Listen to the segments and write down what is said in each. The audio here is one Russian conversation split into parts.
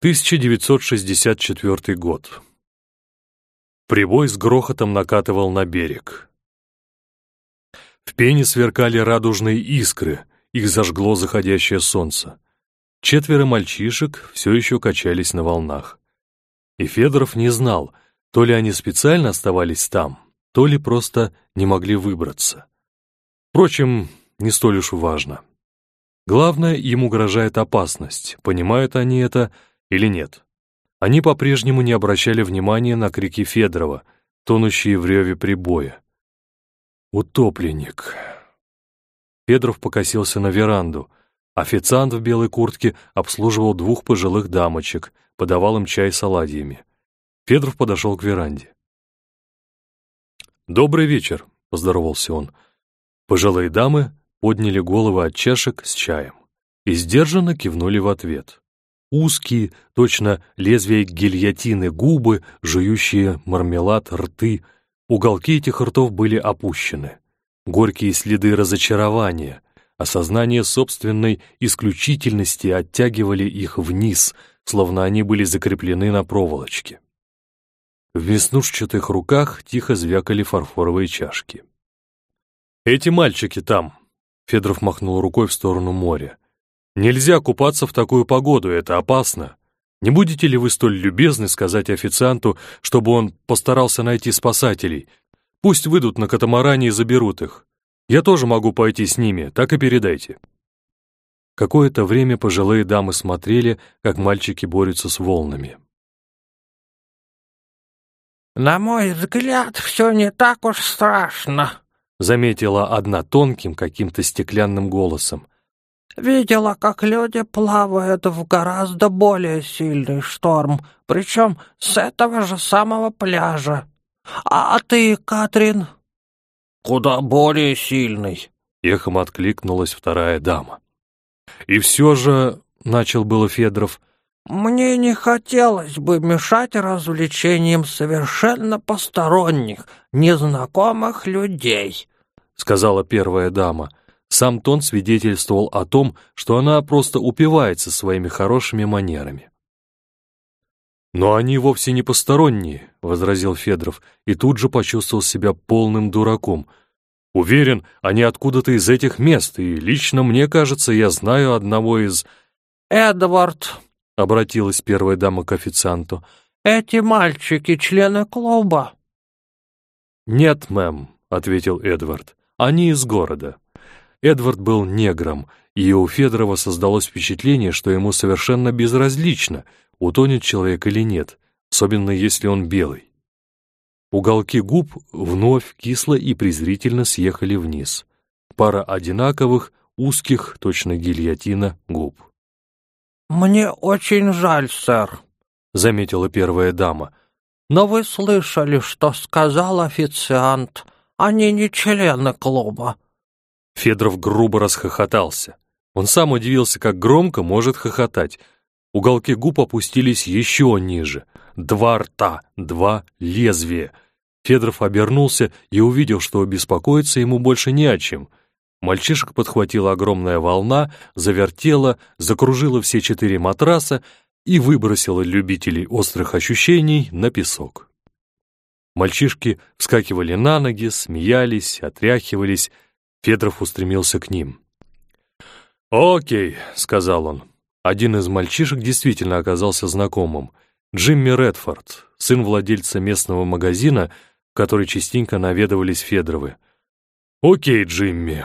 1964 год. Прибой с грохотом накатывал на берег. В пене сверкали радужные искры, их зажгло заходящее солнце. Четверо мальчишек все еще качались на волнах. И Федоров не знал, то ли они специально оставались там, то ли просто не могли выбраться. Впрочем, не столь уж важно. Главное, им угрожает опасность, понимают они это или нет. Они по-прежнему не обращали внимания на крики Федорова, тонущие в реве прибоя. «Утопленник!» Федоров покосился на веранду. Официант в белой куртке обслуживал двух пожилых дамочек, подавал им чай с оладьями. Федоров подошел к веранде. «Добрый вечер», — поздоровался он. Пожилые дамы подняли головы от чашек с чаем и сдержанно кивнули в ответ. Узкие, точно лезвие гильотины губы, жующие мармелад рты, уголки этих ртов были опущены. Горькие следы разочарования, осознание собственной исключительности оттягивали их вниз, словно они были закреплены на проволочке. В веснушчатых руках тихо звякали фарфоровые чашки. «Эти мальчики там!» — Федоров махнул рукой в сторону моря. Нельзя купаться в такую погоду, это опасно. Не будете ли вы столь любезны сказать официанту, чтобы он постарался найти спасателей? Пусть выйдут на катамаране и заберут их. Я тоже могу пойти с ними, так и передайте». Какое-то время пожилые дамы смотрели, как мальчики борются с волнами. «На мой взгляд, все не так уж страшно», — заметила одна тонким, каким-то стеклянным голосом. Видела, как люди плавают в гораздо более сильный шторм, причем с этого же самого пляжа. А ты, Катрин?» «Куда более сильный», — эхом откликнулась вторая дама. «И все же...» — начал было Федоров. «Мне не хотелось бы мешать развлечениям совершенно посторонних, незнакомых людей», — сказала первая дама. — сам тон свидетельствовал о том, что она просто упивается своими хорошими манерами. «Но они вовсе не посторонние», — возразил Федоров, и тут же почувствовал себя полным дураком. «Уверен, они откуда-то из этих мест, и лично мне кажется, я знаю одного из...» «Эдвард», — обратилась первая дама к официанту, — «эти мальчики члены клуба». «Нет, мэм», — ответил Эдвард, — «они из города». Эдвард был негром, и у Федорова создалось впечатление, что ему совершенно безразлично, утонет человек или нет, особенно если он белый. Уголки губ вновь кисло и презрительно съехали вниз. Пара одинаковых, узких, точно гильотина, губ. «Мне очень жаль, сэр», — заметила первая дама. «Но вы слышали, что сказал официант. Они не члены клуба. Федоров грубо расхохотался. Он сам удивился, как громко может хохотать. Уголки губ опустились еще ниже. Два рта, два лезвия. Федоров обернулся и увидел, что беспокоиться ему больше не о чем. Мальчишек подхватила огромная волна, завертела, закружила все четыре матраса и выбросила любителей острых ощущений на песок. Мальчишки вскакивали на ноги, смеялись, отряхивались, Федоров устремился к ним. «Окей», — сказал он. Один из мальчишек действительно оказался знакомым. Джимми Редфорд, сын владельца местного магазина, в который частенько наведывались Федоровы. «Окей, Джимми.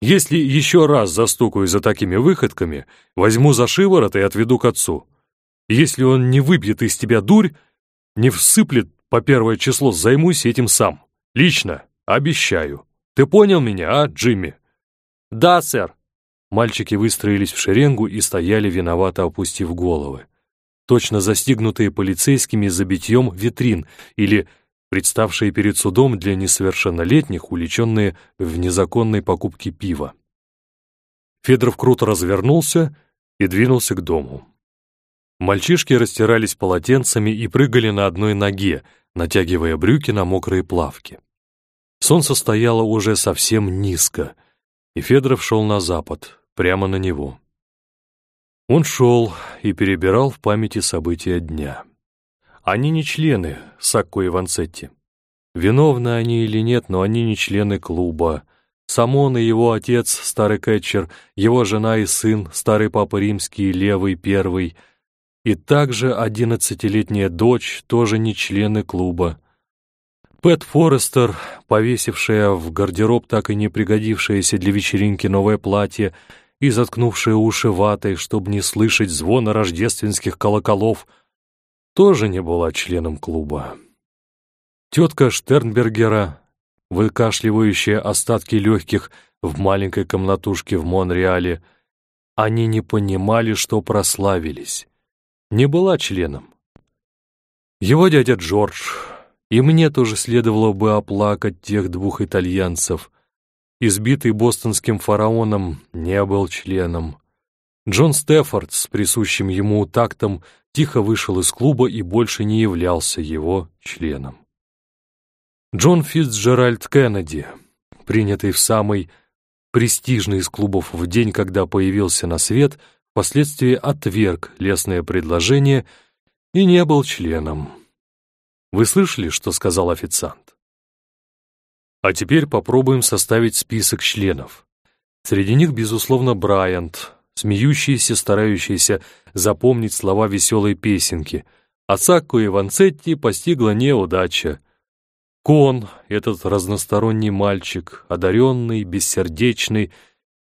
Если еще раз застукаю за такими выходками, возьму за шиворот и отведу к отцу. Если он не выбьет из тебя дурь, не всыплет по первое число, займусь этим сам. Лично, обещаю». Ты понял меня, а, Джимми?» «Да, сэр». Мальчики выстроились в шеренгу и стояли, виновато опустив головы. Точно застигнутые полицейскими за битьем витрин или представшие перед судом для несовершеннолетних, уличенные в незаконной покупке пива. Федоров круто развернулся и двинулся к дому. Мальчишки растирались полотенцами и прыгали на одной ноге, натягивая брюки на мокрые плавки. Солнце стояло уже совсем низко, и Федоров шел на запад, прямо на него. Он шел, и перебирал в памяти события дня. Они не члены Сакко и Ванцетти. Виновны они или нет, но они не члены клуба. Самон и его отец, старый кетчер, его жена и сын, старый папа римский, левый, первый, и также одиннадцатилетняя дочь, тоже не члены клуба. Пэт Форестер, повесившая в гардероб так и не пригодившееся для вечеринки новое платье и заткнувшая уши ватой, чтобы не слышать звона рождественских колоколов, тоже не была членом клуба. Тетка Штернбергера, выкашливающая остатки легких в маленькой комнатушке в Монреале, они не понимали, что прославились. Не была членом. Его дядя Джордж и мне тоже следовало бы оплакать тех двух итальянцев. Избитый бостонским фараоном не был членом. Джон Стефорд с присущим ему тактом тихо вышел из клуба и больше не являлся его членом. Джон Фитцджеральд Кеннеди, принятый в самый престижный из клубов в день, когда появился на свет, впоследствии отверг лестное предложение и не был членом. Вы слышали, что сказал официант? А теперь попробуем составить список членов. Среди них, безусловно, Брайант, смеющийся, старающийся запомнить слова веселой песенки. А и Ванцетти постигла неудача. Кон, этот разносторонний мальчик, одаренный, бессердечный,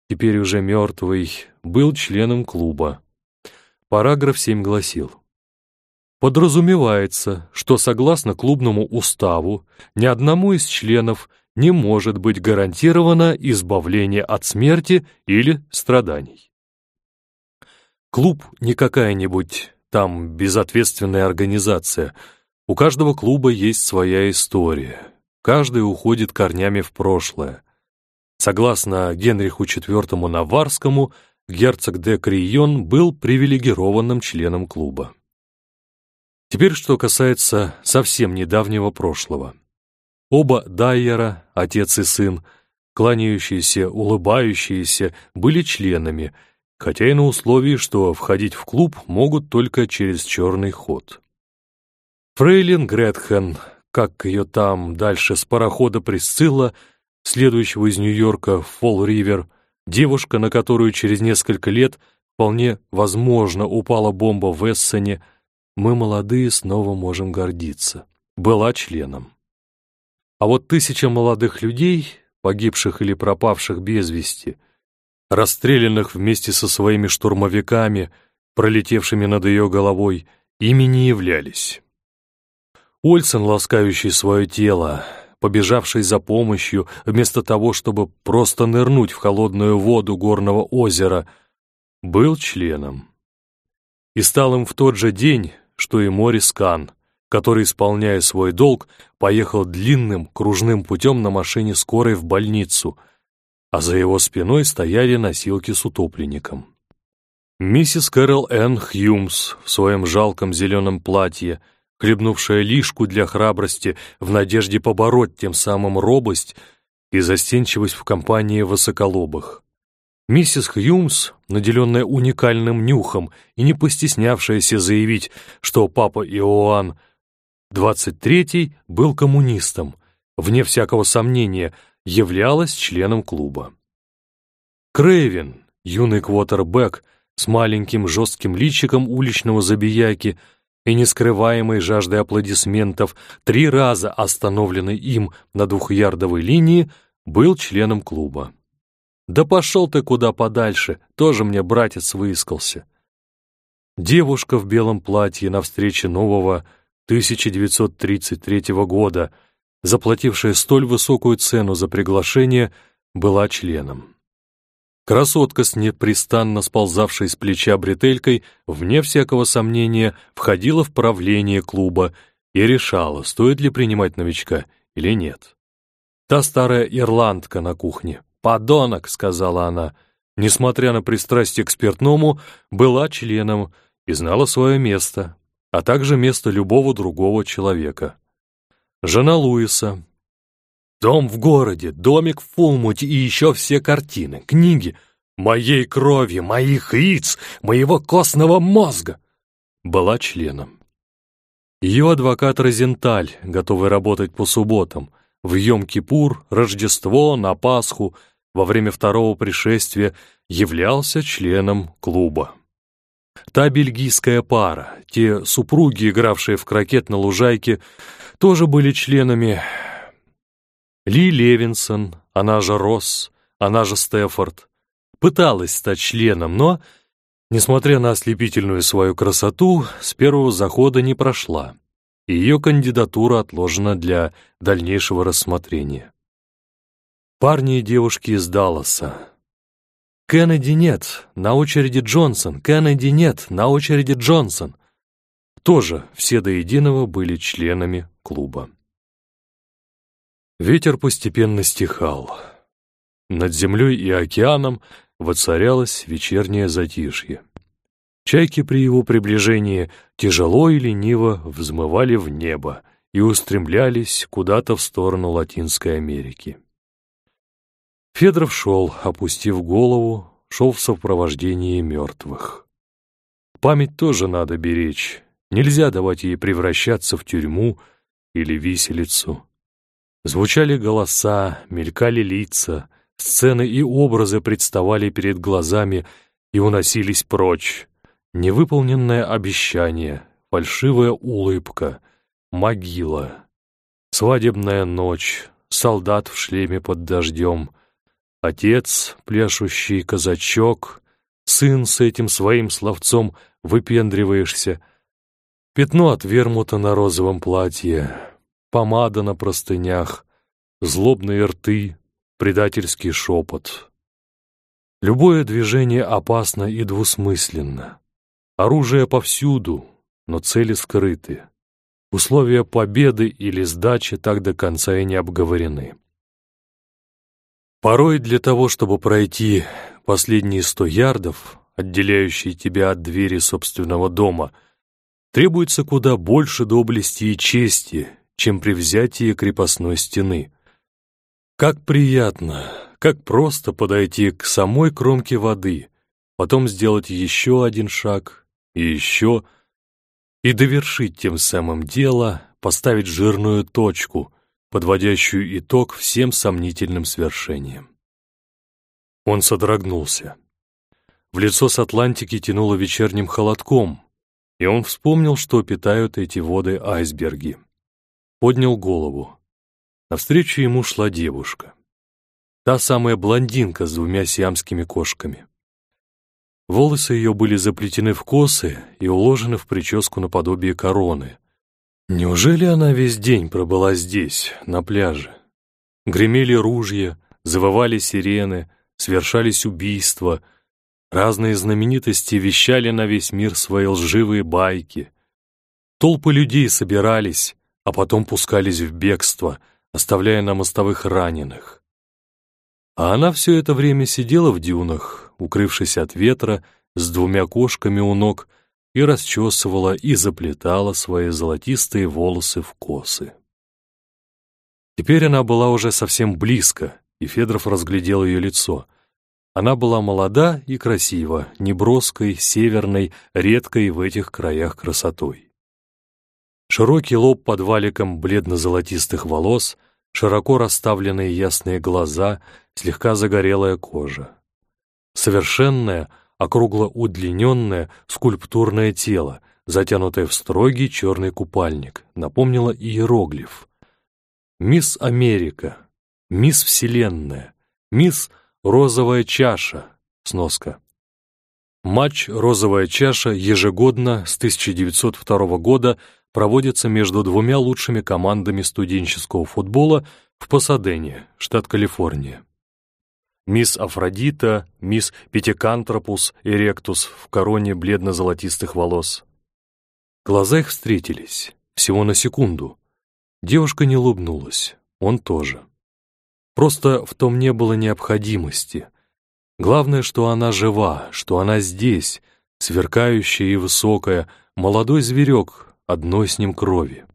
теперь уже мертвый, был членом клуба. Параграф 7 гласил. Подразумевается, что согласно клубному уставу ни одному из членов не может быть гарантировано избавление от смерти или страданий. Клуб не какая-нибудь там безответственная организация. У каждого клуба есть своя история. Каждый уходит корнями в прошлое. Согласно Генриху IV Наварскому, герцог де Крион был привилегированным членом клуба. Теперь что касается совсем недавнего прошлого. Оба Дайера, отец и сын, кланяющиеся, улыбающиеся, были членами, хотя и на условии, что входить в клуб могут только через черный ход. Фрейлин Гретхен, как ее там дальше с парохода Присцилла, следующего из Нью-Йорка в Фолл-Ривер, девушка, на которую через несколько лет вполне возможно упала бомба в Эссене, мы, молодые, снова можем гордиться. Была членом. А вот тысяча молодых людей, погибших или пропавших без вести, расстрелянных вместе со своими штурмовиками, пролетевшими над ее головой, ими не являлись. Ольсен, ласкающий свое тело, побежавший за помощью, вместо того, чтобы просто нырнуть в холодную воду горного озера, был членом. И стал им в тот же день, что и Морис Кан, который, исполняя свой долг, поехал длинным кружным путем на машине скорой в больницу, а за его спиной стояли носилки с утопленником. Миссис Кэрол Энн Хьюмс в своем жалком зеленом платье, хлебнувшая лишку для храбрости в надежде побороть тем самым робость и застенчивость в компании высоколобых. Миссис Хьюмс, наделенная уникальным нюхом и не постеснявшаяся заявить, что папа Иоанн XXIII был коммунистом, вне всякого сомнения, являлась членом клуба. Крейвен, юный квотербек с маленьким жестким личиком уличного забияки и нескрываемой жаждой аплодисментов, три раза остановленный им на двухярдовой линии, был членом клуба. Да пошел ты куда подальше, тоже мне братец выискался. Девушка в белом платье на встрече нового 1933 года, заплатившая столь высокую цену за приглашение, была членом. Красотка с непрестанно сползавшей с плеча бретелькой, вне всякого сомнения, входила в правление клуба и решала, стоит ли принимать новичка или нет. Та старая ирландка на кухне, «Подонок», — сказала она, несмотря на пристрастие к спиртному, была членом и знала свое место, а также место любого другого человека. Жена Луиса. Дом в городе, домик в Фулмуте и еще все картины, книги. моей крови, моих яиц, моего костного мозга, была членом. Ее адвокат Розенталь, готовый работать по субботам, в Йом-Кипур, Рождество, на Пасху, во время второго пришествия, являлся членом клуба. Та бельгийская пара, те супруги, игравшие в крокет на лужайке, тоже были членами. Ли Левинсон, она же Росс, она же Стефорд, пыталась стать членом, но, несмотря на ослепительную свою красоту, с первого захода не прошла. Ее кандидатура отложена для дальнейшего рассмотрения. Парни и девушки из Далласа, Кеннеди нет, на очереди Джонсон, Кеннеди нет, на очереди Джонсон. Тоже все до единого были членами клуба. Ветер постепенно стихал. Над землей и океаном воцарялось вечернее затишье. Чайки при его приближении тяжело и лениво взмывали в небо и устремлялись куда-то в сторону Латинской Америки. Федоров шел, опустив голову, шел в сопровождении мертвых. Память тоже надо беречь, нельзя давать ей превращаться в тюрьму или виселицу. Звучали голоса, мелькали лица, сцены и образы представали перед глазами и уносились прочь. Невыполненное обещание, фальшивая улыбка, могила, свадебная ночь, солдат в шлеме под дождем — Отец, пляшущий казачок, сын с этим своим словцом выпендриваешься, пятно от вермута на розовом платье, помада на простынях, злобные рты, предательский шепот. Любое движение опасно и двусмысленно. Оружие повсюду, но цели скрыты. Условия победы или сдачи так до конца и не обговорены. Порой для того, чтобы пройти последние сто ярдов, отделяющие тебя от двери собственного дома, требуется куда больше доблести и чести, чем при взятии крепостной стены. Как приятно, как просто подойти к самой кромке воды, потом сделать еще один шаг и еще, и довершить тем самым дело, поставить жирную точку — подводящую итог всем сомнительным свершениям. Он содрогнулся. В лицо с Атлантики тянуло вечерним холодком, и он вспомнил, что питают эти воды айсберги. Поднял голову. Навстречу ему шла девушка. Та самая блондинка с двумя сиамскими кошками. Волосы ее были заплетены в косы и уложены в прическу наподобие короны, Неужели она весь день пробыла здесь, на пляже? Гремели ружья, завывали сирены, свершались убийства. Разные знаменитости вещали на весь мир свои лживые байки. Толпы людей собирались, а потом пускались в бегство, оставляя на мостовых раненых. А она все это время сидела в дюнах, укрывшись от ветра, с двумя кошками у ног — и расчесывала и заплетала свои золотистые волосы в косы. Теперь она была уже совсем близко, и Федоров разглядел ее лицо. Она была молода и красива, неброской, северной, редкой в этих краях красотой. Широкий лоб под валиком бледно-золотистых волос, широко расставленные ясные глаза, слегка загорелая кожа. Совершенная, округло-удлиненное скульптурное тело, затянутое в строгий черный купальник, напомнило иероглиф. «Мисс Америка», «Мисс Вселенная», «Мисс Розовая чаша», сноска. Матч «Розовая чаша» ежегодно с 1902 года проводится между двумя лучшими командами студенческого футбола в Пасадене, штат Калифорния мисс Афродита, мисс Пятикантропус эректус в короне бледно-золотистых волос. Глаза их встретились, всего на секунду. Девушка не улыбнулась, он тоже. Просто в том не было необходимости. Главное, что она жива, что она здесь, сверкающая и высокая, молодой зверек одной с ним крови.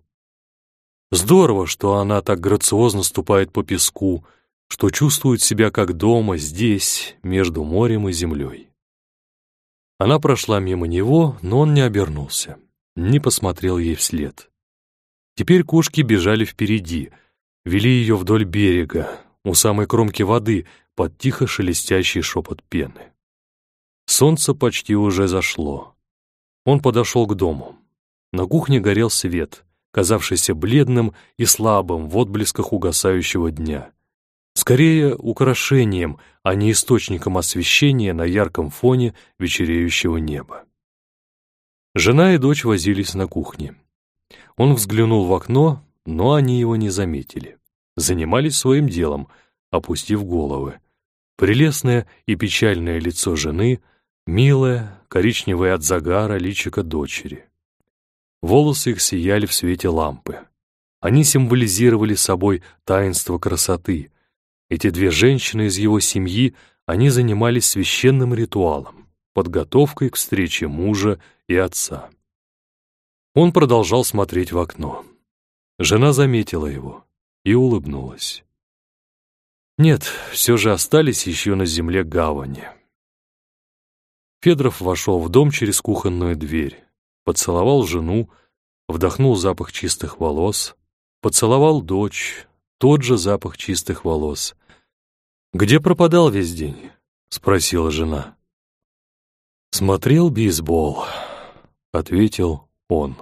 Здорово, что она так грациозно ступает по песку, что чувствует себя как дома здесь, между морем и землей. Она прошла мимо него, но он не обернулся, не посмотрел ей вслед. Теперь кошки бежали впереди, вели ее вдоль берега, у самой кромки воды, под тихо шелестящий шепот пены. Солнце почти уже зашло. Он подошел к дому. На кухне горел свет, казавшийся бледным и слабым в отблесках угасающего дня. Скорее, украшением, а не источником освещения на ярком фоне вечереющего неба. Жена и дочь возились на кухне. Он взглянул в окно, но они его не заметили. Занимались своим делом, опустив головы. Прелестное и печальное лицо жены, милое, коричневое от загара личико дочери. Волосы их сияли в свете лампы. Они символизировали собой таинство красоты. Эти две женщины из его семьи, они занимались священным ритуалом, подготовкой к встрече мужа и отца. Он продолжал смотреть в окно. Жена заметила его и улыбнулась. Нет, все же остались еще на земле гавани. Федоров вошел в дом через кухонную дверь, поцеловал жену, вдохнул запах чистых волос, поцеловал дочь, тот же запах чистых волос. «Где пропадал весь день?» — спросила жена. «Смотрел бейсбол», — ответил он.